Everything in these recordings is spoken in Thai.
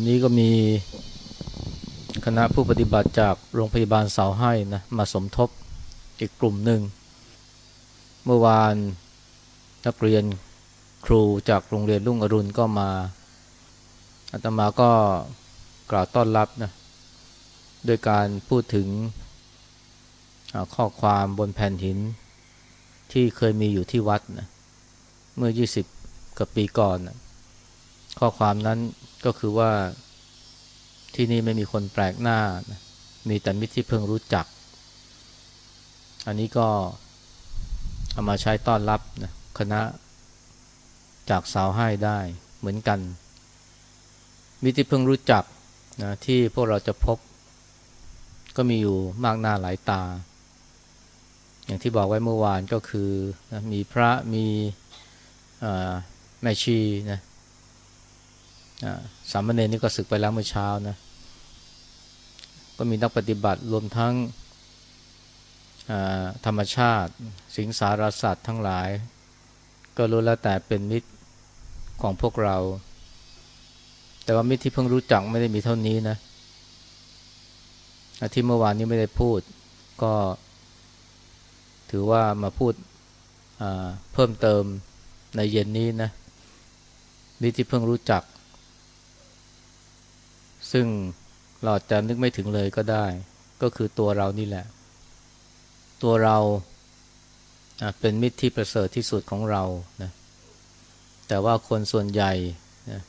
วันนี้ก็มีคณะผู้ปฏิบัติจากโรงพยาบาลเสาให้นะมาสมทบอีกกลุ่มหนึ่ง เมื่อวานนักเรียนครูจากโรงเรียนรุ่งอรุณก็มาอาตมาก็กล่าวต้อนรับนะโดยการพูดถึงข้อความบนแผ่นหินที่เคยมีอยู่ที่วัดนะเมื่อ 20กว่าปีก่อนนะข้อความนั้น ก็คือว่าที่นี่ไม่มีคนแปลกหน้านะมีแต่มิตรที่เพิ่งรู้จัก อันนี้ก็เอามาใช้ต้อนรับนะคณะจากสาวให้ได้เหมือนกัน มิตรที่เพิ่งรู้จักนะที่พวกเราจะพบ ก็มีอยู่มากหน้าหลายตา อย่างที่บอกไว้เมื่อวานก็คือนะมีพระมีแม่ชีนะ สามเณรนี่ก็ศึกไปแล้วเมื่อเช้านะ ก็มีนักปฏิบัติรวมทั้งธรรมชาติ สิงสารสัตว์ทั้งหลาย ก็รู้แล้วแต่เป็นมิตรของพวกเรา แต่ว่ามิตรที่เพิ่งรู้จักไม่ได้มีเท่านี้นะที่เมื่อวานนี้ไม่ได้พูด ก็ถือว่ามาพูดเพิ่มเติมในเย็นนี้นะมิตรที่เพิ่งรู้จัก ซึ่งเราจะนึกไม่ถึงเลยก็ได้ ก็คือตัวเรานี่แหละ ตัวเราเป็นมิตรที่ประเสริฐที่สุดของเรานะแต่ว่าคนส่วนใหญ่นะ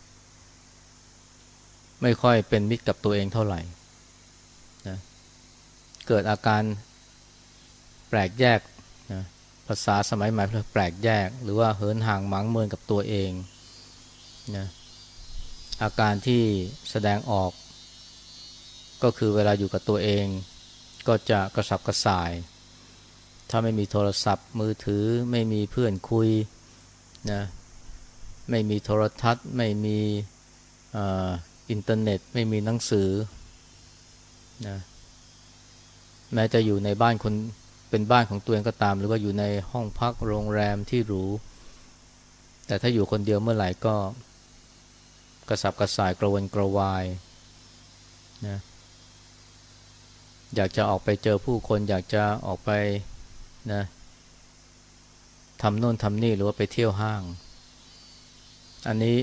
ไม่ค่อยเป็นมิตรกับตัวเองเท่าไหร่นะเกิดอาการแปลกแยกนะภาษาสมัยใหม่เรียกแปลกแยก หรือว่าเหินห่างหมางเมินกับตัวเองนะ อาการที่แสดงออก ก็คือเวลาอยู่กับตัวเอง ก็จะกระสับกระส่าย ถ้าไม่มีโทรศัพท์มือถือไม่มีเพื่อนคุยนะไม่มีโทรทัศน์ ไม่มีอินเทอร์เน็ต ไม่มีหนังสือนะแม้จะอยู่ในบ้านคนเป็นบ้านของตัวเองก็ตาม หรือว่าอยู่ในห้องพักโรงแรมที่หรูแต่ถ้าอยู่คนเดียวเมื่อไหร่ก็ กระสับกระส่ายกระวนกระวายนะอยากจะออกไปเจอผู้คน อยากจะออกไปนะทำโน่นทำนี่หรือว่าไปเที่ยวห้าง อันนี้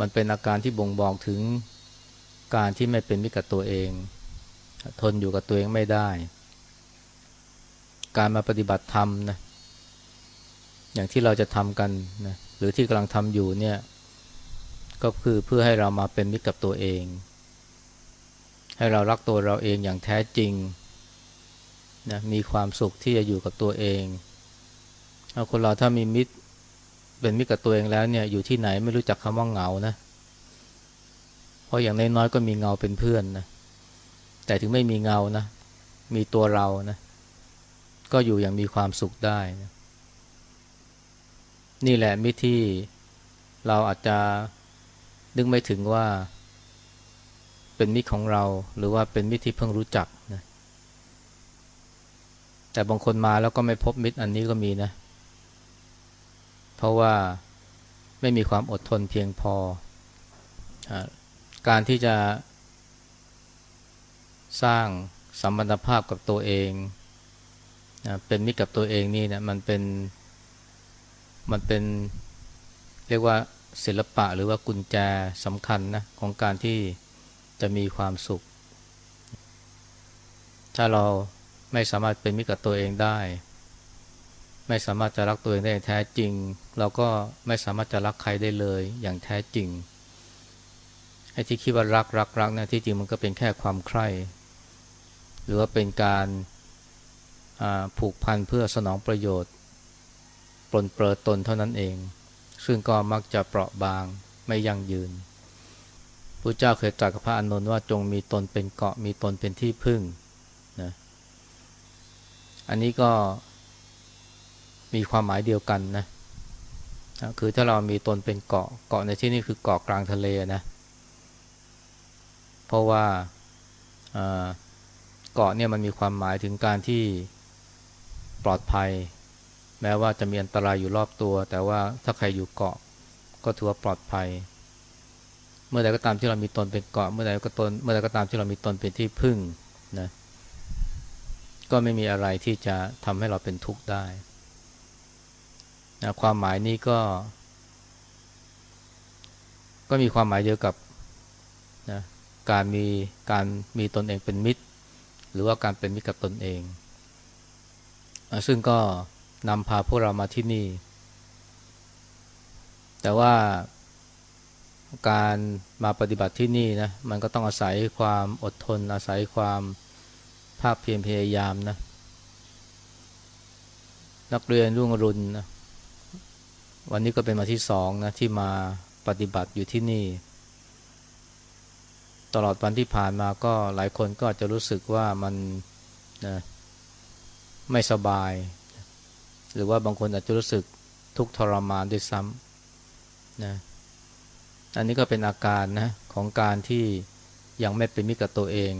มันเป็นอาการที่บ่งบอกถึงการที่ไม่เป็นมิตรกับตัวเอง ทนอยู่กับตัวเองไม่ได้ การมาปฏิบัติธรรมนะอย่างที่เราจะทำกันนะหรือที่กำลังทำอยู่เนี่ย ก็คือเพื่อให้เรามาเป็นมิตรกับตัวเอง ให้เรารักตัวเราเองอย่างแท้จริงนะมีความสุขที่จะอยู่กับตัวเองเอาคนเราถ้ามีมิตรเป็นมิตรกับตัวเองแล้วเนี่ยอยู่ที่ไหนไม่รู้จักคำว่าเหงานะเพราะอย่างน้อยๆก็มีเงาเป็นเพื่อนนะแต่ถึงไม่มีเงานะ มีตัวเรานะ ก็อยู่อย่างมีความสุขได้นะนี่แหละมิตรที่เราอาจจะ นึกไม่ถึงว่าเป็นมิตรของเรา หรือว่าเป็นมิตรที่เพิ่งรู้จักนะแต่บางคนมาแล้วก็ไม่พบมิตรอันนี้ก็มีนะ เพราะว่าไม่มีความอดทนเพียงพออการที่จะสร้างสัมพันธภาพกับตัวเองเป็นมิตรกับตัวเองนี่เนะมันเป็นมันเป็นเรียกว่า ศิลปะหรือว่ากุญแจสำคัญนะของการที่จะมีความสุข ถ้าเราไม่สามารถเป็นมิตรกับตัวเองได้ ไม่สามารถจะรักตัวเองได้แท้จริง เราก็ไม่สามารถจะรักใครได้เลยอย่างแท้จริงไอ้ที่คิดว่ารักรักรักนะที่จริงมันก็เป็นแค่ความใคร่ หรือว่าเป็นการผูกพันเพื่อสนองประโยชน์ปลนเปลือตนเท่านั้นเอง ซึ่งก็มักจะเปราะบางไม่ยั่งยืนพระเจ้าเคยตรัสกับพระอานนท์ว่าจงมีตนเป็นเกาะมีตนเป็นที่พึ่งนะอันนี้ก็มีความหมายเดียวกันนะคือถ้าเรามีตนเป็นเกาะเกาะในที่นี้คือเกาะกลางทะเลนะเพราะว่าเกาะเนี่ยมันมีความหมายถึงการที่ปลอดภัย แม้ว่าจะมีอันตรายอยู่รอบตัว แต่ว่าถ้าใครอยู่เกาะก็ถือว่าปลอดภัย เมื่อใดก็ตามที่เรามีตนเป็นเกาะ เมื่อใดก็ตนเมื่อใดก็ตามที่เรามีตนเป็นที่พึ่งนะก็ไม่มีอะไรที่จะทำให้เราเป็นทุกข์ได้นะความหมายนี้ก็ ก็มีความหมายเดียวกับนะการมีการมีตนเองเป็นมิตร หรือว่าการเป็นมิตรกับตนเอง ซึ่งก็ นำพาพวกเรามาที่นี่ แต่ว่าการมาปฏิบัติที่นี่นะมันก็ต้องอาศัยความอดทน อาศัยความภาคเพียรพยายามนะนักเรียนรุ่งรุณนะวันนี้ก็เป็นมาที่สองนะที่มาปฏิบัติอยู่ที่นี่ ตลอดวันที่ผ่านมาก็หลายคนก็จะรู้สึกว่ามันนะไม่สบาย หรือว่าบางคนอาจจะรู้สึกทุกข์ทรมานด้วยซ้ำนะอันนี้ก็เป็นอาการนะของการที่ยังไม่เป็นมิตรกับตัวเอง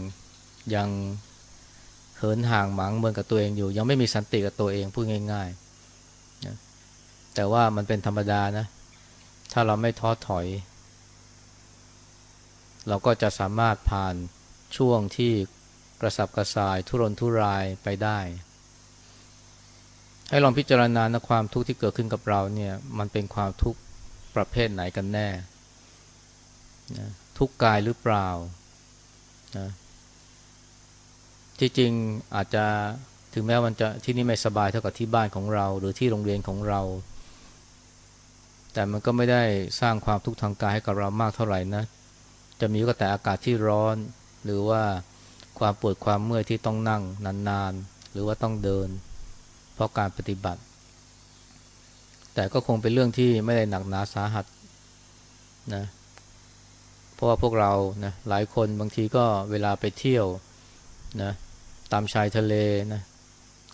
ยังเหินห่างหมางเมืองกับตัวเองอยู่ ยังไม่มีสันติกับตัวเองพูดง่ายๆนะแต่ว่ามันเป็นธรรมดานะ ถ้าเราไม่ท้อถอย เราก็จะสามารถผ่านช่วงที่กระสับกระส่ายทุรนทุรายไปได้ ให้ลองพิจารณานะความทุกข์ที่เกิดขึ้นกับเราเนี่ยมันเป็นความทุกข์ประเภทไหนกันแน่นะทุกกายหรือเปล่านะที่จริงอาจจะถึงแม้มันจะที่นี่ไม่สบายเท่ากับที่บ้านของเรา หรือที่โรงเรียนของเรา แต่มันก็ไม่ได้สร้างความทุกข์ทางกายให้กับเรามากเท่าไหร่นะ จะมีก็แต่อากาศที่ร้อน หรือว่าความปวดความเมื่อยที่ต้องนั่งนานๆ หรือว่าต้องเดิน เพราะการปฏิบัติ แต่ก็คงเป็นเรื่องที่ไม่ได้หนักหนาสาหัสนะเพราะว่าพวกเรานะหลายคนบางทีก็เวลาไปเที่ยวนะตามชายทะเลนะ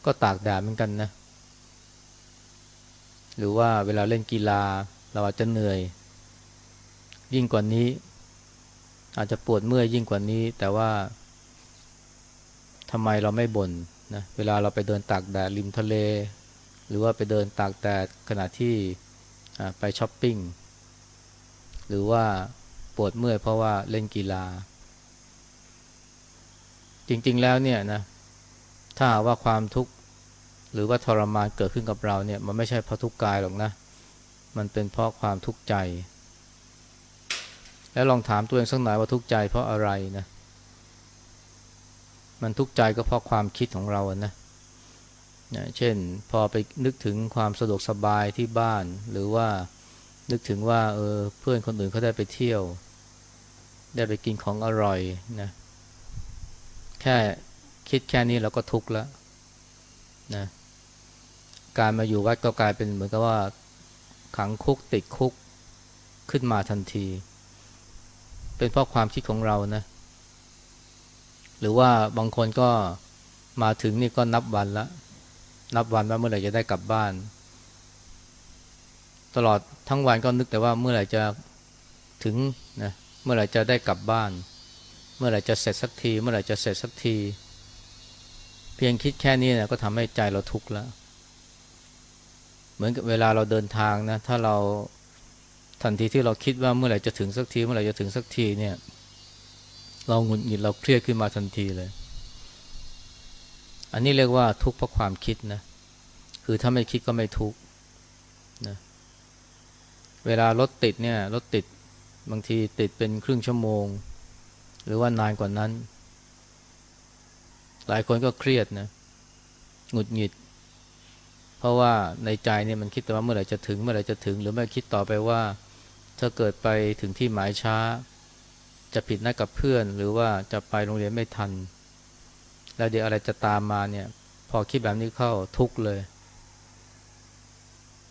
ก็ตากแดดเหมือนกันนะ หรือว่าเวลาเล่นกีฬาเราอาจจะเหนื่อย ยิ่งกว่านี้ อาจจะปวดเมื่อยยิ่งกว่านี้ แต่ว่าทำไมเราไม่บ่นนะเวลาเราไปเดินตากแดดริมทะเล หรือว่าไปเดินตากแดดขณะที่ไปช้อปปิ้งหรือว่าปวดเมื่อยเพราะว่าเล่นกีฬา จริงๆแล้วเนี่ยนะถ้าว่าความทุกข์หรือว่าทรมานเกิดขึ้นกับเราเนี่ยมันไม่ใช่เพราะทุกข์กายหรอกนะ มันเป็นเพราะความทุกข์ใจ แล้วลองถามตัวเองสักหน่อยว่าทุกข์ใจเพราะอะไรนะ มันทุกข์ใจก็เพราะความคิดของเรานะนะเช่นพอไปนึกถึงความสะดวกสบายที่บ้าน หรือว่านึกถึงว่าเออเพื่อนคนอื่นเขาได้ไปเที่ยว ได้ไปกินของอร่อยนะแค่คิดแค่นี้เราก็ทุกข์แล้วนะการมาอยู่วัดก็กลายเป็นเหมือนกับว่าขังคุกติดคุกขึ้นมาทันที เป็นเพราะความคิดของเรานะ หรือว่าบางคนก็มาถึงนี่ก็นับวันละ นับวันว่าเมื่อไหร่จะได้กลับบ้าน ตลอดทั้งวันก็นึกแต่ว่าเมื่อไหร่จะถึงนะเมื่อไหร่จะได้กลับบ้าน เมื่อไหร่จะเสร็จสักที เมื่อไหร่จะเสร็จสักที เพียงคิดแค่นี้นะก็ทำให้ใจเราทุกข์แล้วเหมือนกับเวลาเราเดินทางนะ ถ้าเราทันทีที่เราคิดว่าเมื่อไหร่จะถึงสักที เมื่อไหร่จะถึงสักทีเนี่ย เราหงุดหงิดเราเครียดขึ้นมาทันทีเลย อันนี้เรียกว่าทุกข์เพราะความคิดนะ คือถ้าไม่คิดก็ไม่ทุกข์นะเวลารถติดเนี่ยรถติดบางทีติดเป็นครึ่งชั่วโมง หรือว่านานกว่านั้น หลายคนก็เครียดนะหงุดหงิด เพราะว่าในใจเนี่ยมันคิดแต่ว่าเมื่อไหร่จะถึงเมื่อไหร่จะถึง หรือไม่คิดต่อไปว่า ถ้าเกิดไปถึงที่หมายช้า จะผิดนัดกับเพื่อน หรือว่าจะไปโรงเรียนไม่ทัน แล้วเดี๋ยวอะไรจะตามมาเนี่ย พอคิดแบบนี้เข้าทุกเลย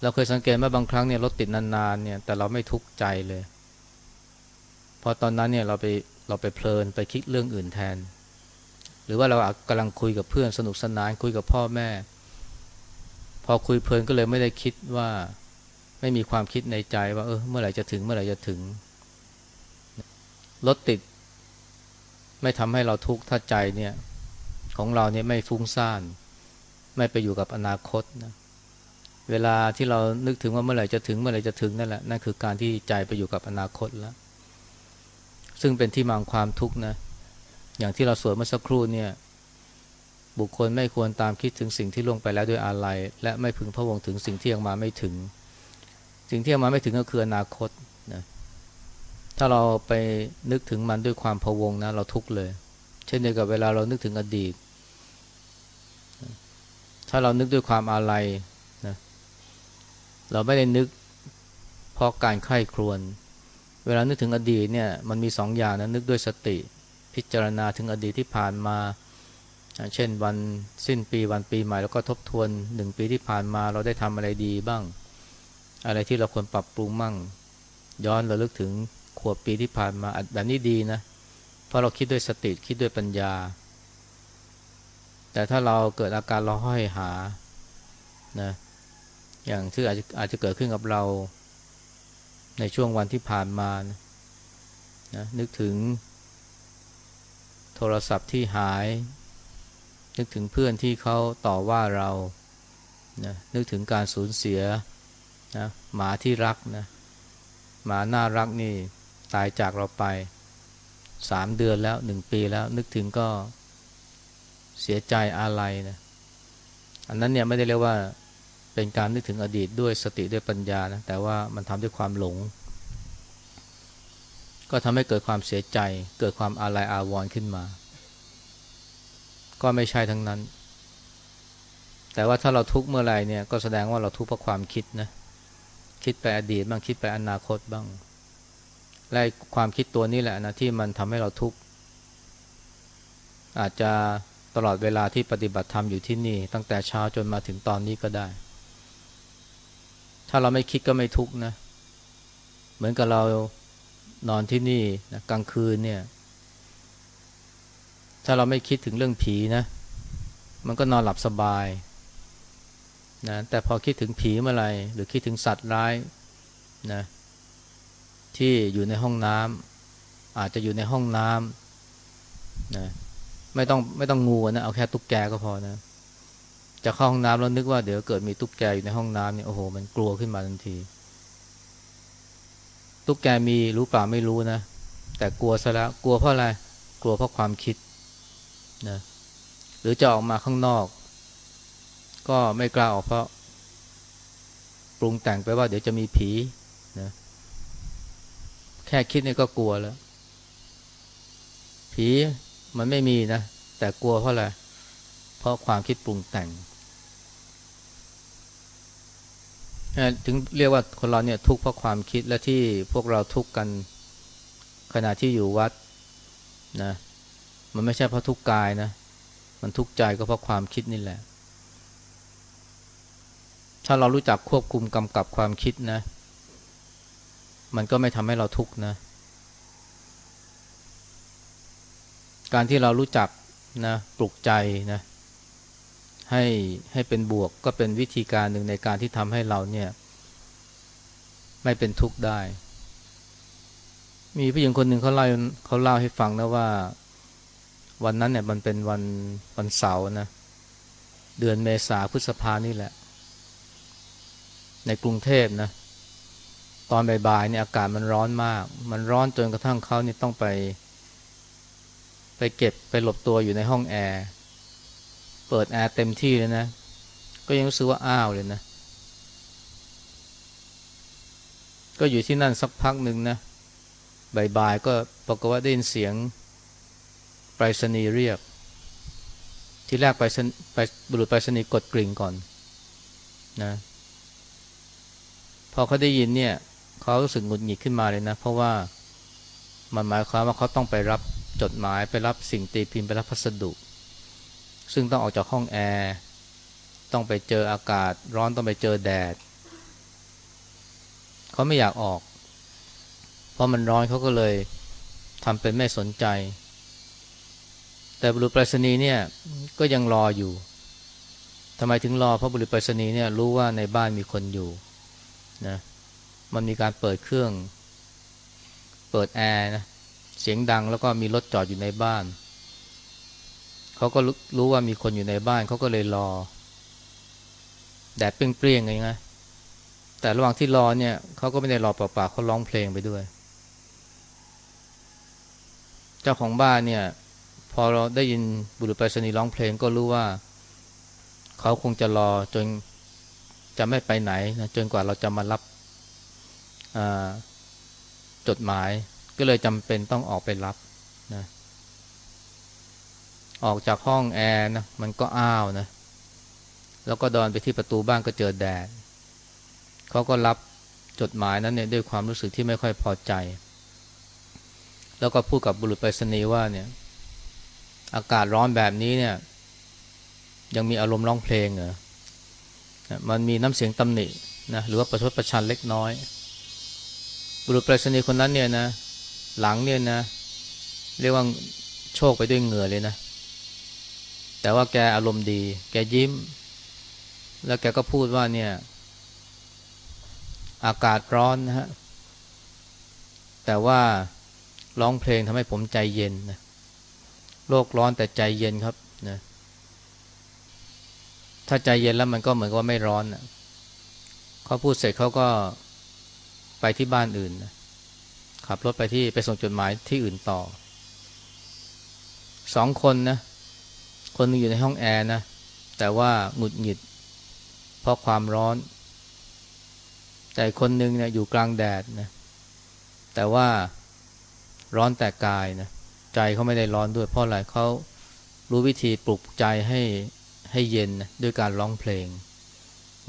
เราเคยสังเกตว่าบางครั้งเนี่ยรถติดนานๆเนี่ย แต่เราไม่ทุกข์ใจเลยพราะตอนนั้นเนี่ยเราไปเราไปเพลินไปคิดเรื่องอื่นแทน หรือว่าเรากำลังคุยกับเพื่อนสนุกสนานคุยกับพ่อแม่ พอคุยเพลินก็เลยไม่ได้คิดว่า ไม่มีความคิดในใจว่าเออเมื่อไหร่จะถึงเมื่อไหร่จะถึง รถติด ไม่ทำให้เราทุกข์ถ้าใจเนี่ย ของเราเนี่ยไม่ฟุ้งซ่าน ไม่ไปอยู่กับอนาคตนะเวลาที่เรานึกถึงว่าเมื่อไหร่จะถึงเมื่อไหร่จะถึงนั่นแหละนั่นคือการที่ใจไปอยู่กับอนาคตแล้ว ซึ่งเป็นที่มาของความทุกข์นะ อย่างที่เราสวดเมื่อสักครู่เนี่ย บุคคลไม่ควรตามคิดถึงสิ่งที่ล่วงไปแล้วด้วยอาลัยและไม่พึงพะวงถึงสิ่งที่ยังมาไม่ถึง สิ่งที่ยังมาไม่ถึงก็คืออนาคต ถ้าเราไปนึกถึงมันด้วยความพะวงนะ เราทุกข์เลย เช่นเดียวกับเวลาเรานึกถึงอดีต ถ้าเรานึกด้วยความอาลัยนะเราไม่ได้นึกเพราะการไข้ครวน เวลานึกถึงอดีตเนี่ยมันมีสองอย่างนะนึกด้วยสติ พิจารณาถึงอดีตที่ผ่านมา เช่นวันสิ้นปีวันปีใหม่แล้วก็ทบทวนหนึ่งปีที่ผ่านมาเราได้ทำอะไรดีบ้าง อะไรที่เราควรปรับปรุงมั่ง ย้อนระลึกถึง ขวบปีที่ผ่านมาแบบนี้ดีนะ เพราะเราคิดด้วยสติคิดด้วยปัญญา แต่ถ้าเราเกิดอาการเราห้อยหานะอย่างที่อาจจะอาจจะเกิดขึ้นกับเรา ในช่วงวันที่ผ่านมานะนะนึกถึงโทรศัพท์ที่หาย นึกถึงเพื่อนที่เขาต่อว่าเรานะนึกถึงการสูญเสียนะหมาที่รักนะหมาน่ารักนี่ ตายจากเราไปสามเดือนแล้วหนึ่งปีแล้ว นึกถึงก็เสียใจอะไรนะอันนั้นเนี่ยไม่ได้เรียกว่าเป็นการนึกถึงอดีตด้วยสติด้วยปัญญานะแต่ว่ามันทำด้วยความหลง ก็ทำให้เกิดความเสียใจ เกิดความอาลัยอาวรณ์ขึ้นมา ก็ไม่ใช่ทั้งนั้น แต่ว่าถ้าเราทุกข์เมื่อไหร่เนี่ยก็แสดงว่าเราทุกข์เพราะความคิดนะคิดไปอดีตบ้างคิดไปอนาคตบ้าง และความคิดตัวนี้แหละนะที่มันทำให้เราทุกข์อาจจะตลอดเวลาที่ปฏิบัติธรรมอยู่ที่นี่ ตั้งแต่เช้าจนมาถึงตอนนี้ก็ได้ ถ้าเราไม่คิดก็ไม่ทุกข์นะ เหมือนกับเรานอนที่นี่นะกลางคืนเนี่ย ถ้าเราไม่คิดถึงเรื่องผีนะ มันก็นอนหลับสบายนะแต่พอคิดถึงผีเมื่อไรหรือคิดถึงสัตว์ร้ายนะ ที่อยู่ในห้องน้ำอาจจะอยู่ในห้องน้ำนะไม่ต้องไม่ต้องงูนะเอาแค่ตุ๊กแกก็พอนะ จะเข้าห้องน้ำแล้วนึกว่าเดี๋ยวเกิดมีตุ๊กแกอยู่ในห้องน้ำเนี่ยโอ้โหมันกลัวขึ้นมาทันที ตุ๊กแกมีรู้เปล่าไม่รู้นะ แต่กลัวซะแล้วกลัวเพราะอะไรกลัวเพราะความคิดนะหรือจะออกมาข้างนอก ก็ไม่กล้าออกเพราะ ปรุงแต่งไปว่าเดี๋ยวจะมีผีนะ แค่คิดนี่ก็กลัวแล้ว ผีมันไม่มีนะ แต่กลัวเพราะอะไร เพราะความคิดปรุงแต่ง ถึงเรียกว่าคนเราเนี่ยทุกข์เพราะความคิดและที่พวกเราทุกข์กันขณะที่อยู่วัดนะ มันไม่ใช่เพราะทุกข์กายนะ มันทุกข์ใจก็เพราะความคิดนี่แหละ ถ้าเรารู้จักควบคุมกำกับความคิดนะ มันก็ไม่ทำให้เราทุกข์นะ การที่เรารู้จักนะปลุกใจนะให้ให้เป็นบวกก็เป็นวิธีการหนึ่งในการที่ทำให้เราเนี่ย ไม่เป็นทุกข์ได้ มีผู้หญิงคนหนึ่งเขาเล่าเขาเล่าให้ฟังนะว่า วันนั้นเนี่ยมันเป็นวันวันเสาร์นะเดือนเมษาพฤษภานี่แหละ ในกรุงเทพนะต อนบ่ายๆเนี่ยอากาศมันร้อนมาก มันร้อนจนกระทั่งเขานี่ต้องไป ไปเก็บไปหลบตัวอยู่ในห้องแอร์เปิดแอร์เต็มที่เลยนะ ก็ยังรู้สึกว่าอ้าวเลยนะ ก็อยู่ที่นั่นสักพักหนึ่งนะบ่ายๆก็ปรากฏว่าได้ยินเสียงไปรษณีย์เรียก ที่แรกไปไปบุรุษไปรษณีย์กดกริ่งก่อนนะ พอเขาได้ยินเนี่ย เขารู้สึกหงุดหงิดขึ้นมาเลยนะ เพราะว่ามันหมายความว่าเขาต้องไปรับจดหมายไปรับสิ่งตีพิมพ์ไปรับพัสดุ ซึ่งต้องออกจากห้องแอร์ต้องไปเจออากาศร้อนต้องไปเจอแดด เขาไม่อยากออก เพราะมันร้อนเขาก็เลยทำเป็นไม่สนใจ แต่บุรุษไปรษณีย์เนี่ยก็ยังรออยู่ทำไมถึงรอเพราะบุรุษไปรษณีย์เนี่ยรู้ว่าในบ้านมีคนอยู่นะ มันมีการเปิดเครื่อง เปิดแอร์นะเสียงดังแล้วก็มีรถจอดอยู่ในบ้าน เขาก็รู้ว่ามีคนอยู่ในบ้านเขาก็เลยรอ แดดเปรี้ยงๆไงไงแต่ระหว่างที่รอเนี่ยเขาก็ไม่ได้รอเปล่าๆเขาร้องเพลงไปด้วย เจ้าของบ้านเนี่ย พอเราได้ยินบุรุษไปรษณีย์ร้องเพลงก็รู้ว่า เขาคงจะรอจนจะไม่ไปไหนนะจนกว่าเราจะมารับ จดหมายก็เลยจำเป็นต้องออกไปรับนะออกจากห้องแอร์นะมันก็อ้าวนะ แล้วก็ดินไปที่ประตูบ้านก็เจอแดดเขาก็รับจดหมายนั้นเนี่ยด้วยความรู้สึกที่ไม่ค่อยพอใจ แล้วก็พูดกับบุรุษไปรษณีย์ว่าเนี่ย อากาศร้อนแบบนี้เนี่ย ยังมีอารมณ์ร้องเพลงเหรอมันมีน้ำเสียงตำหนินะหรือว่าประชดประชันเล็กน้อย บุรุษไปรษณีย์คนนั้นเนี่ยนะ หลังเนี่ยนะ เรียกว่าโชคไปด้วยเหงื่อเลยนะ แต่ว่าแกอารมณ์ดี แกยิ้ม แล้วแกก็พูดว่าเนี่ย อากาศร้อนนะฮะ แต่ว่าร้องเพลงทำให้ผมใจเย็นนะโลกร้อนแต่ใจเย็นครับนะถ้าใจเย็นแล้วมันก็เหมือนกับว่าไม่ร้อนนะเขาพูดเสร็จเขาก็ ไปที่บ้านอื่นนะขับรถไปที่ไปส่งจดหมายที่อื่นต่อสองคนนะ คนนึงอยู่ในห้องแอร์นะ แต่ว่าหงุดหงิด เพราะความร้อน แต่คนหนึ่งเนี่ยอยู่กลางแดดนะ แต่ว่าร้อนแต่กายนะ ใจเขาไม่ได้ร้อนด้วย เพราะอะไรเขารู้วิธีปลุกใจให้ให้เย็นนะด้วยการร้องเพลง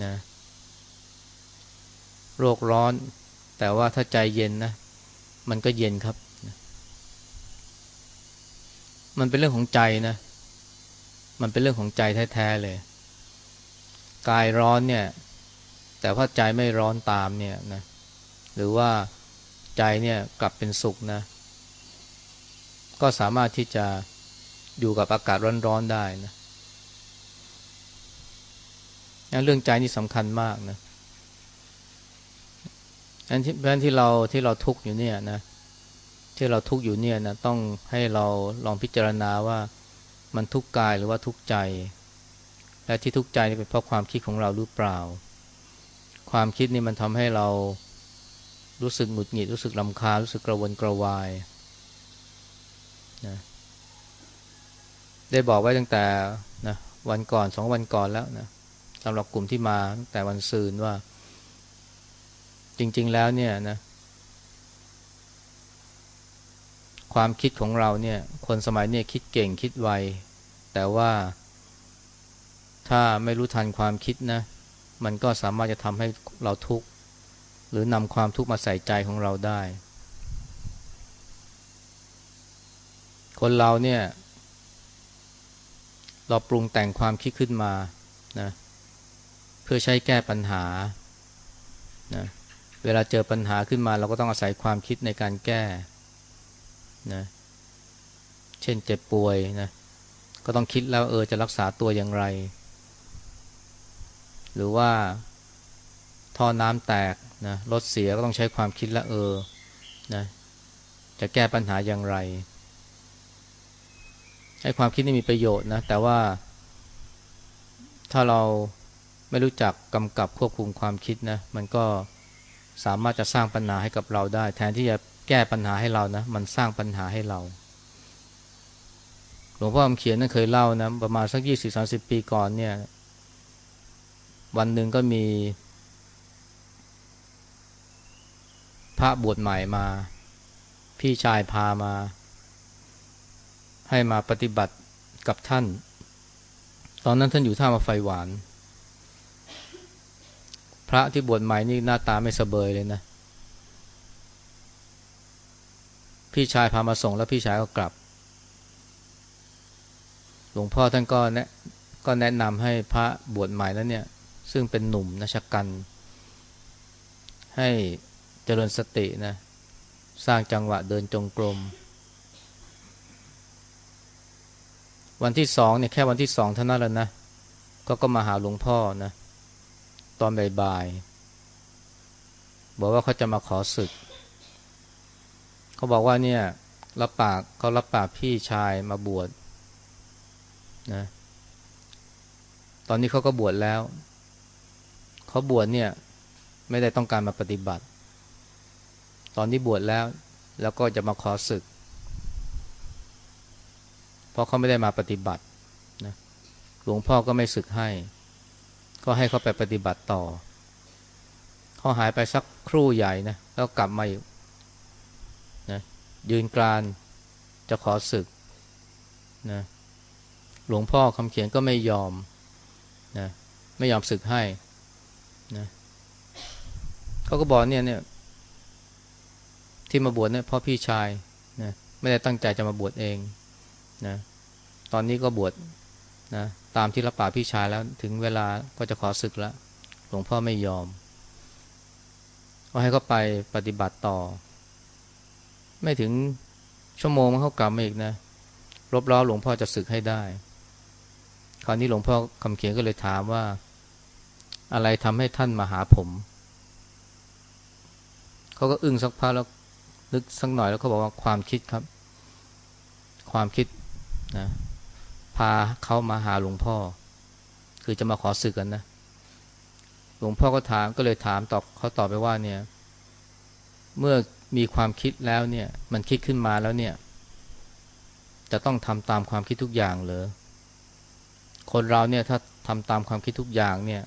นะ โรคร้อน แต่ว่าถ้าใจเย็นนะ มันก็เย็นครับ มันเป็นเรื่องของใจนะ มันเป็นเรื่องของใจแท้ๆเลย กายร้อนเนี่ย แต่ว่าใจไม่ร้อนตามเนี่ยนะ หรือว่าใจเนี่ยกลับเป็นสุขนะ ก็สามารถที่จะอยู่กับอากาศร้อนๆได้นะเรื่องใจนี่สำคัญมากนะ อันที่เพราะที่เราที่เราทุกข์อยู่เนี่ยนะที่เราทุกข์อยู่เนี่ยนะต้องให้เราลองพิจารณาว่ามันทุกข์กายหรือว่าทุกข์ใจ และที่ทุกข์ใจนี่เป็นเพราะความคิดของเราหรือเปล่า ความคิดนี่มันทำให้เรารู้สึกหงุดหงิดรู้สึกลำคารู้สึกกระวนกระวายนะได้บอกไว้ตั้งแต่นะวันก่อนสองวันก่อนแล้วนะสำหรับกลุ่มที่มาตั้งแต่วันซืนว่า จริง ๆ แล้วเนี่ยนะ ความคิดของเราเนี่ย คนสมัยนี้คิดเก่งคิดไว แต่ว่า ถ้าไม่รู้ทันความคิดนะ มันก็สามารถจะทำให้เราทุกข์ หรือนำความทุกข์มาใส่ใจของเราได้ คนเราเนี่ย เราปรุงแต่งความคิดขึ้นมานะเพื่อใช้แก้ปัญหานะ เวลาเจอปัญหาขึ้นมาเราก็ต้องอาศัยความคิดในการแก้นะเช่นเจ็บป่วยนะก็ต้องคิดแล้วเออจะรักษาตัวอย่างไร หรือว่าท่อน้ำแตกนะรถเสียก็ต้องใช้ความคิดและเออนะจะแก้ปัญหาอย่างไรให้ความคิดนี่มีประโยชน์นะ แต่ว่าถ้าเราไม่รู้จักกำกับควบคุมความคิดนะ มันก็ สามารถจะสร้างปัญหาให้กับเราได้ แทนที่จะแก้ปัญหาให้เรานะ มันสร้างปัญหาให้เรา หลวงพ่อคำเขียนนั้นเคยเล่านะประมาณสักยี่สิบสาสิบปีก่อนเนี่ย วันหนึ่งก็มี พระบวชใหม่มา พี่ชายพามา ให้มาปฏิบัติกับท่าน ตอนนั้นท่านอยู่ท่ามาไฟหวาน ระที่บวชใหม่นี่หน้าตาไม่สเบยเลยนะ พี่ชายพามาส่งแล้วพี่ชายก็กลับ หลวงพ่อท่านก็แนะก็แนะนำให้พระบวชใหม่แล้วเนี่ย ซึ่งเป็นหนุ่มนะชกัน ให้เจริญสตินะ สร้างจังหวะเดินจงกรม วันที่สองเนี่ยแค่วันที่สองเท่านั้นแล้วนะ ก็ก็มาหาหลวงพ่อนะ ตอนบ่ายๆบอกว่าเขาจะมาขอศึก เขาบอกว่าเนี่ยรับปากเขารับปากพี่ชายมาบวชนะตอนนี้เขาก็บวชแล้ว เขาบวชเนี่ย ไม่ได้ต้องการมาปฏิบัติ ตอนนี้บวชแล้ว แล้วก็จะมาขอศึก เพราะเขาไม่ได้มาปฏิบัตินะหลวงพ่อก็ไม่ศึกให้ ก็ให้เขาไปปฏิบัติต่อ เขาหายไปสักครู่ใหญ่นะแล้วกลับมาอีกนะยืนกรานจะขอศึกนะหลวงพ่อคำเขียนก็ไม่ยอมนะไม่ยอมศึกให้นะเขาก็บอกเนี่ยเนี่ยที่มาบวชเนี่ยพราะพี่ชายนะไม่ได้ตั้งใจจะมาบวชเองนะตอนนี้ก็บวช นะตามที่รับปากพี่ชายแล้วถึงเวลาก็จะขอศึกแล้วหลวงพ่อไม่ยอมก็ให้เขาไปปฏิบัติต่อ ไม่ถึงชั่วโมงมันเขากลับมาอีกนะรบล้อหลวงพ่อจะศึกให้ได้ คราวนี้หลวงพ่อคำเขียนก็เลยถามว่า อะไรทำให้ท่านมาหาผมเขาก็อึ้งสักพักแล้วนึกสักหน่อยแล้วเขาบอกว่าความคิดครับ ความคิดนะ พาเขามาหาหลวงพ่อ คือจะมาขอศึกกันนะ หลวงพ่อก็ถามก็เลยถามตอบเขาตอบไปว่าเนี่ย เมื่อมีความคิดแล้วเนี่ย มันคิดขึ้นมาแล้วเนี่ย จะต้องทำตามความคิดทุกอย่างเลยคนเราเนี่ยถ้าทำตามความคิดทุกอย่างเนี่ย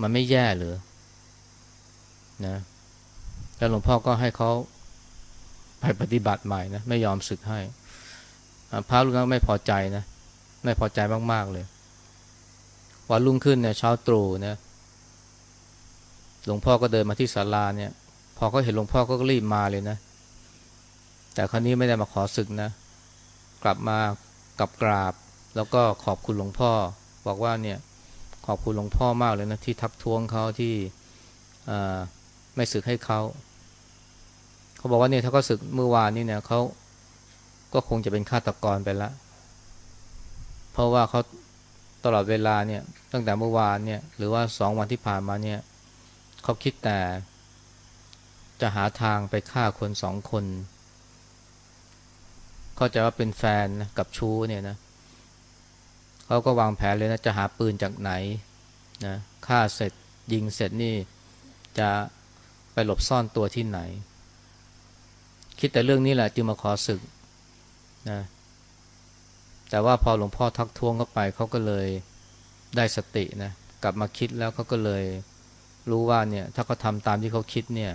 มันไม่แย่หรือนะแล้วหลวงพ่อก็ให้เขาไปปฏิบัติใหม่นะไม่ยอมศึกให้พระลูกนั้นไม่พอใจนะ ไม่พอใจมาก ๆ เลย วันรุ่งขึ้นเนี่ยเช้าตรู่นะหลวงพ่อก็เดินมาที่ศาลาเนี่ย พอเขาเห็นหลวงพ่อก็รีบมาเลยนะ แต่ครั้นี้ไม่ได้มาขอศึกนะ กลับมากับกราบ แล้วก็ขอบคุณหลวงพ่อ บอกว่าเนี่ยขอบคุณหลวงพ่อมากเลยนะที่ทักท้วงเขาที่ไม่ศึกให้เขาเขาบอกว่าเนี่ยถ้าเขาศึกเมื่อวานนี่เนี่ยเขาก็คงจะเป็นฆาตกรไปแล้ว เพราะว่าเขาตลอดเวลาเนี่ยตั้งแต่เมื่อวานเนี่ยหรือว่าสองวันที่ผ่านมาเนี่ยเขาคิดแต่ จะหาทางไปฆ่าคนสองคน เข้าใจว่าเป็นแฟนนะกับชู้เนี่ยนะเขาก็วางแผนเลยนะจะหาปืนจากไหนนะฆ่าเสร็จยิงเสร็จนี่จะไปหลบซ่อนตัวที่ไหน คิดแต่เรื่องนี้แหละจึงมาขอศึกนะ แต่ว่าพอหลวงพ่อทักท้วงเข้าไปเขาก็เลยได้สตินะกลับมาคิดแล้วเขาก็เลยรู้ว่าเนี่ยถ้าเขาทาตามที่เขาคิดเนี่ย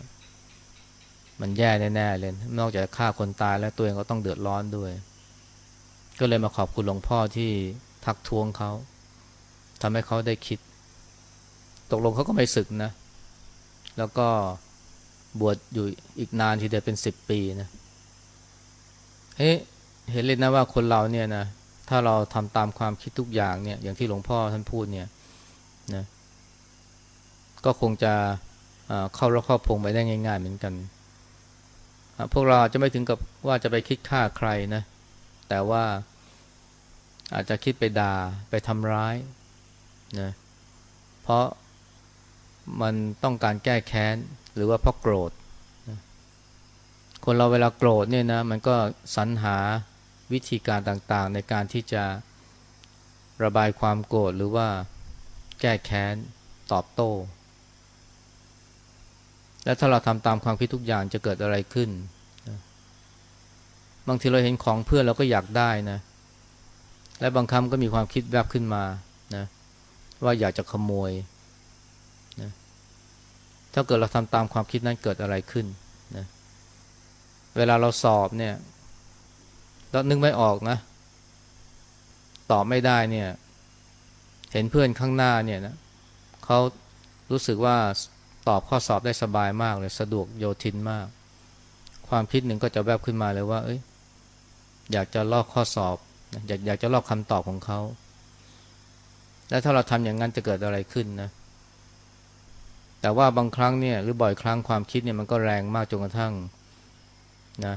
มันแย่แน่ๆเลยนอกจากฆ่าคนตายแล้วตัวเองก็ต้องเดือดร้อนด้วย ก็เลยมาขอบคุณหลวงพ่อที่ทักท้วงเขาทำให้เขาได้คิด ตกลงเขาก็ไม่ศึกนะ แล้วก็บวชอยู่อีกนานทีเดียวเป็นสิบปีนะเฮ้เห็นเลยนะว่าคนเราเนี่ยนะ ถ้าเราทำตามความคิดทุกอย่างเนี่ย อย่างที่หลวงพ่อท่านพูดเนี่ยนะก็คงจะเข้าแล้วเข้าพงไปได้ง่าย ๆ เหมือนกัน พวกเราจะไม่ถึงกับว่าจะไปคิดฆ่าใครนะ แต่ว่าอาจจะคิดไปดา่าไปทำร้ายนะเพราะมันต้องการแก้แค้น หรือว่าเพราะโกรธ คนเราเวลาโกรธเนี่ยนะ มันก็สรรหา วิธีการต่างๆ ในการที่จะระบายความโกรธหรือว่าแก้แค้นตอบโต้ และถ้าเราทำตามความคิดทุกอย่างจะเกิดอะไรขึ้น บางทีเราเห็นของเพื่อนเราก็อยากได้นะ และบางครั้งก็มีความคิดแวบขึ้นมานะว่าอยากจะขโมยนะถ้าเกิดเราทำตามความคิดนั้นเกิดอะไรขึ้นนะเวลาเราสอบเนี่ย แล้วนึกไม่ออกนะ ตอบไม่ได้เนี่ย เห็นเพื่อนข้างหน้าเนี่ยนะเขารู้สึกว่าตอบข้อสอบได้สบายมากเลยสะดวกโยทินมาก ความคิดหนึ่งก็จะแวบขึ้นมาเลยว่า เอ้ย อยากจะลอกข้อสอบ อยากอยากจะลอกคำตอบของเขาแล้วถ้าเราทำอย่างนั้นจะเกิดอะไรขึ้นนะ แต่ว่าบางครั้งเนี่ย หรือบ่อยครั้งความคิดเนี่ยมันก็แรงมากจนกระทั่งนะ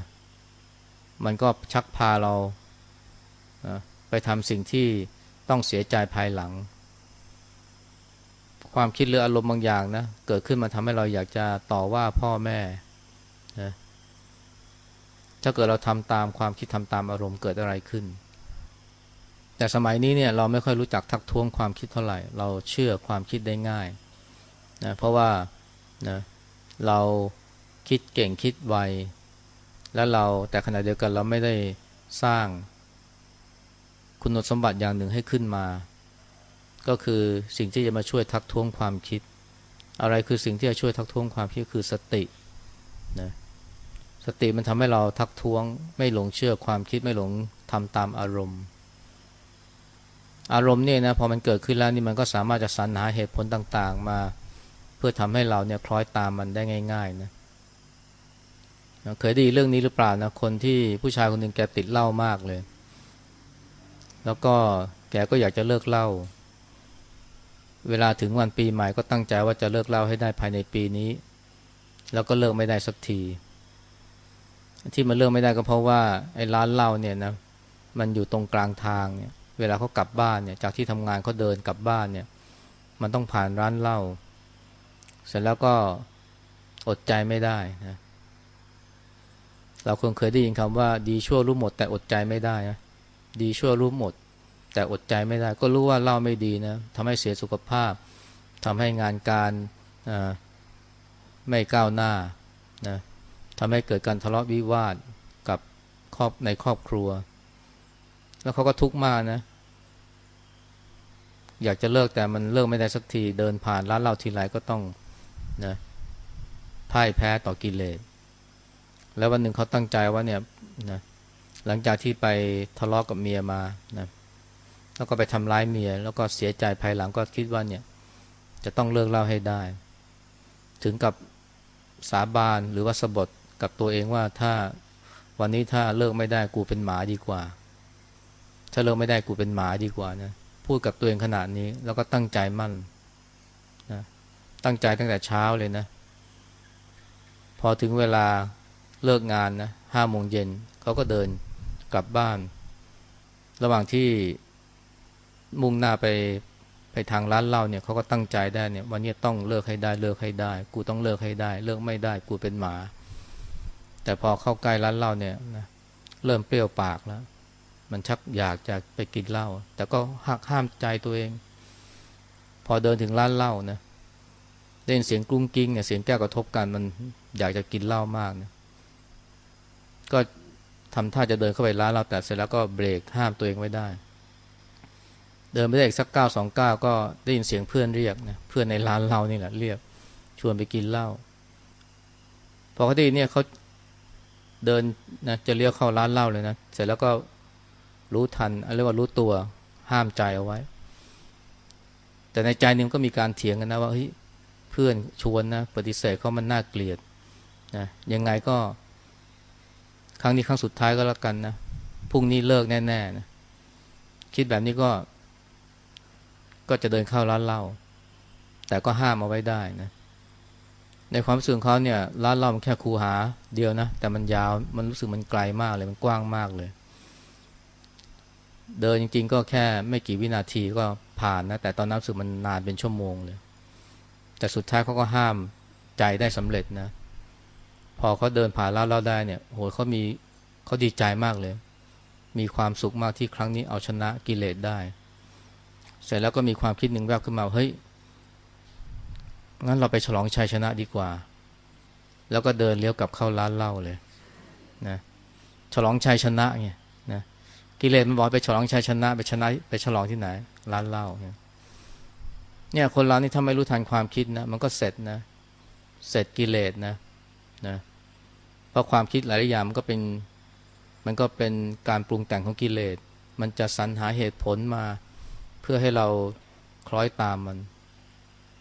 มันก็ชักพาเราไปทำสิ่งที่ต้องเสียใจภายหลัง ความคิดหรืออารมณ์บางอย่างนะเกิดขึ้นมาทำให้เราอยากจะต่อว่าพ่อแม่นะถ้าเกิดเราทำตามความคิดทำตามอารมณ์เกิดอะไรขึ้น แต่สมัยนี้เนี่ยเราไม่ค่อยรู้จักทักท้วงความคิดเท่าไหร่ เราเชื่อความคิดได้ง่ายนะเพราะว่านะเราคิดเก่งคิดไว แล้วเราแต่ขณะเดียวกันเราไม่ได้สร้างคุณสมบัติอย่างหนึ่งให้ขึ้นมา ก็คือสิ่งที่จะมาช่วยทักท้วงความคิด อะไรคือสิ่งที่จะช่วยทักท้วงความคิดคือสตินะสติมันทำให้เราทักท้วง ไม่หลงเชื่อความคิดไม่หลงทำตามอารมณ์ อารมณ์เนี่ยนะพอมันเกิดขึ้นแล้วนี่มันก็สามารถจะสรรหาเหตุผลต่าง ๆ มา เพื่อทำให้เราเนี่ยคล้อยตามมันได้ง่าย ๆ นะเเคยดีเรื่องนี้หรือเปล่านะคนที่ผู้ชายคนหนึ่งแกติดเหล้ามากเลย แล้วก็แกก็อยากจะเลิกเหล้าเวลาถึงวันปีใหม่ก็ตั้งใจว่าจะเลิกเหล้าให้ได้ภายในปีนี้ แล้วก็เลิกไม่ได้สักที ที่มันเลิกไม่ได้ก็เพราะว่าไอ้ร้านเหล้าเนี่ยนะมันอยู่ตรงกลางทางเนี่ยเวลาเขากลับบ้านเนี่ยจากที่ทำงานเขาเดินกลับบ้านเนี่ย มันต้องผ่านร้านเหล้าเสร็จแล้วก็อดใจไม่ได้นะ เราคงเคยได้ยินคำว่า ดีชั่วรู้หมด แต่อดใจไม่ได้นะดีชั่วรู้หมด แต่อดใจไม่ได้ ก็รู้ว่าเล้าไม่ดีนะทำให้เสียสุขภาพทำให้งานการไม่ก้าวหน้านะทำให้เกิดการทะเลาะวิวาทกับครอบในครอบครัว แล้วเขาก็ทุกข์มากนะ อยากจะเลิกแต่มันเลิกไม่ได้สักที เดินผ่านร้านเหล้าทีไรก็ต้องนะพ่ายแพ้ต่อกิเลส แล้ววันหนึ่งเขาตั้งใจว่าเนี่ยนะหลังจากที่ไปทะเลาะกกับเมียมานะแล้วก็ไปทำร้ายเมีย แล้วก็เสียใจภายหลังก็คิดว่าเนี่ย จะต้องเลิกเล่าให้ได้ ถึงกับสาบานหรือว่าสบทกับตัวเองว่าถ้าวันนี้ถ้าเลิกไม่ได้กูเป็นหมาดีกว่า ถ้าเลิกไม่ได้กูเป็นหมาดีกว่านะพูดกับตัวเองขนาดนี้ แล้วก็ตั้งใจมั่นนะตั้งใจตั้งแต่เช้าเลยนะ พอถึงเวลา เลิกงานนะห้าโมงเย็นเขาก็เดินกลับบ้าน ระหว่างที่มุ่งหน้าไปไปทางร้านเหล้าเนี่ยเขาก็ตั้งใจได้เนี่ยวันนี้ต้องเลิกให้ได้เลิกให้ได้ กูต้องเลิกให้ได้ เลิกไม่ได้กูเป็นหมา แต่พอเข้าใกล้ร้านเหล้าเนี่ยนะเริ่มเปรี้ยวปากแล้ว มันชักอยากจะไปกินเหล้าแต่ก็หักห้ามใจตัวเอง พอเดินถึงร้านเหล้านะได้ยินเสียงกรุ้งกิ้งเนี่ยเสียงแก้วกระทบกันมันอยากจะกินเหล้ามากนะ ก็ทำท่าจะเดินเข้าไปร้านเราแต่เสร็จแล้วก็เบรกห้ามตัวเองไว้ได้ เดินไปได้อีกสักเก้าสองเก้าก็ได้ยินเสียงเพื่อนเรียกนะเพื่อนในร้านเรานี่แหละเรียกชวนไปกินเหล้าพอเขาได้เนี่ยเขาเดินนะจะเลี้ยวเข้าร้านเหล้าเลยนะเสร็จแล้วก็รู้ทันเรียกว่ารู้ตัวห้ามใจเอาไว้ แต่ในใจนึงก็มีการเถียงกันนะว่าเฮ้ยเพื่อนชวนนะปฏิเสธเขามันน่าเกลียดนะยังไงก็ ครั้งนี้ครั้งสุดท้ายก็แล้วกันนะพรุ่งนี้เลิกแน่ๆนะคิดแบบนี้ก็ ก็จะเดินเข้าร้านเหล้าแต่ก็ห้ามเอาไว้ได้นะในความรู้สึกเขาเนี่ยร้านเหล้ามันแค่คูหา เดียวนะแต่มันยาวมันรู้สึกมันไกลมากเลยมันกว้างมากเลย เดินจริง ๆ ก็แค่ไม่กี่วินาทีก็ผ่านนะแต่ตอนนั้นรู้สึกมันนานเป็นชั่วโมงเลย แต่สุดท้ายเขาก็ห้ามใจได้สำเร็จนะ พอเขาเดินผ่านร้านเราได้เนี่ยโหเขามีเขาดีใจมากเลย มีความสุขมากที่ครั้งนี้เอาชนะกิเลสได้ เสร็จแล้วก็มีความคิดหนึ่งแวบขึ้นมาเฮ้ยงั้นเราไปฉลองชัยชนะดีกว่า แล้วก็เดินเลี้ยวกลับเข้าร้านเหล้าเลยนะฉลองชัยชนะไงนะกิเลสมันบอกไปฉลองชัยชนะ ไปชนะ ไปฉลองที่ไหน ร้านเหล้าเนี่ยเนี่ยคนเรานี่ถ้าไม่รู้ทันความคิดนะมันก็เสร็จนะ เสร็จกิเลสนะนะ เพราะความคิดหลายอย่างมันก็เป็นมันก็เป็นการปรุงแต่งของกิเลส มันจะสรรหาเหตุผลมา เพื่อให้เราคล้อยตามมัน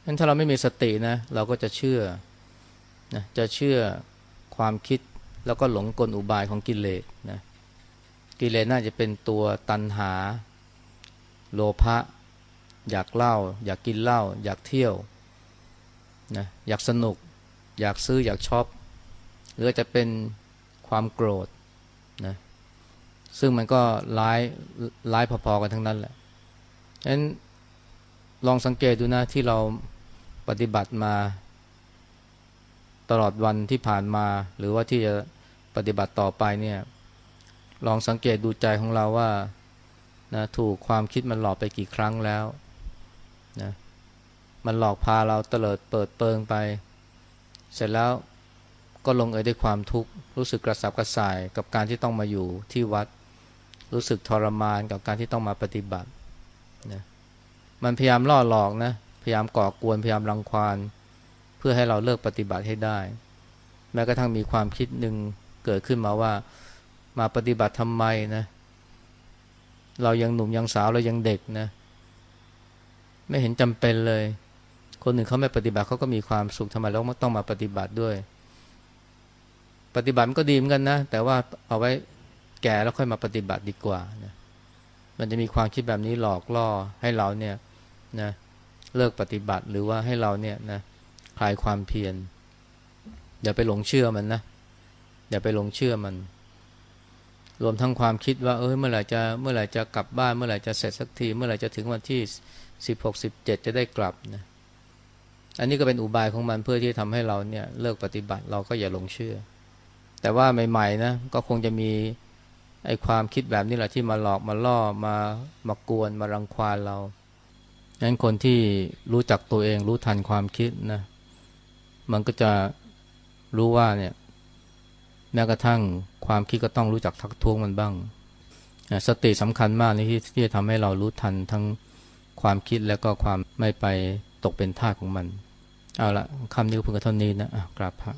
นั้นถ้าเราไม่มีสตินะ เราก็จะเชื่อนะจะเชื่อความคิดแล้วก็หลงกลอุบายของกิเลสนะกิเลสน่าจะเป็นตัวตันหา โลภะอยากเล่า อยากกินเหล้าอยากเที่ยวนะอยากสนุก อยากซื้ออยากช็อป หรือจะเป็นความโกรธนะซึ่งมันก็ร้ายร้ายพอๆกันทั้งนั้นแหละฉะนั้นลองสังเกตดูนะที่เราปฏิบัติมา ตลอดวันที่ผ่านมา หรือว่าที่จะปฏิบัติต่อไปเนี่ย ลองสังเกตดูใจของเราว่านะถูกความคิดมันหลอกไปกี่ครั้งแล้วนะมันหลอกพาเราเตลิดเปิดเปิงไป เสร็จแล้ว ก็ลงเอยด้วยความทุกข์รู้สึกกระสับกระส่ายกับการที่ต้องมาอยู่ที่วัด รู้สึกทรมานกับการที่ต้องมาปฏิบัตินะมันพยายามล่อหลอกนะพยายามก่อกวนพยายามรังควานเพื่อให้เราเลิกปฏิบัติให้ได้ แม้กระทั่งมีความคิดหนึ่งเกิดขึ้นมาว่ามาปฏิบัติทำไมนะเรายังหนุ่มยังสาวเรายังเด็กนะ ไม่เห็นจำเป็นเลย คนหนึ่งเขาไม่ปฏิบัติเขาก็มีความสุขทำไมเราต้องมาปฏิบัติด้วย ปฏิบัติมันก็ดีเหมือนกันนะ แต่ว่าเอาไว้แก่แล้วค่อยมาปฏิบัติดีกว่านะมันจะมีความคิดแบบนี้หลอกล่อให้เราเนี่ยนะเลิกปฏิบัติหรือว่าให้เราเนี่ยนะคลายความเพียรอย่าไปหลงเชื่อมันนะอย่าไปหลงเชื่อมัน รวมทั้งความคิดว่า เออเมื่อไหร่จะเมื่อไหร่จะกลับบ้านเมื่อไหร่จะเสร็จสักที เมื่อไหร่จะถึงวันที่สิบหกสิบเจ็ดจะได้กลับนะอันนี้ก็เป็นอุบายของมันเพื่อที่ทำให้เราเนี่ยเลิกปฏิบัติเราก็อย่าหลงเชื่อ แต่ว่าใหม่ๆนะก็คงจะมีไอ้ความคิดแบบนี้แหละที่มาหลอกมาล่อมามากวนมารังควานเรางั้นคนที่รู้จักตัวเองรู้ทันความคิดนะ มันก็จะรู้ว่าเนี่ยแม้กระทั่งความคิดก็ต้องรู้จักทักท้วงมันบ้าง สติสำคัญมากในที่ที่จะทำให้เรารู้ทันทั้งความคิดแล้วก็ความไม่ไปตกเป็นท่าของมัน เอาละคำนี้เพิ่งเท่านี้นะกราบพระ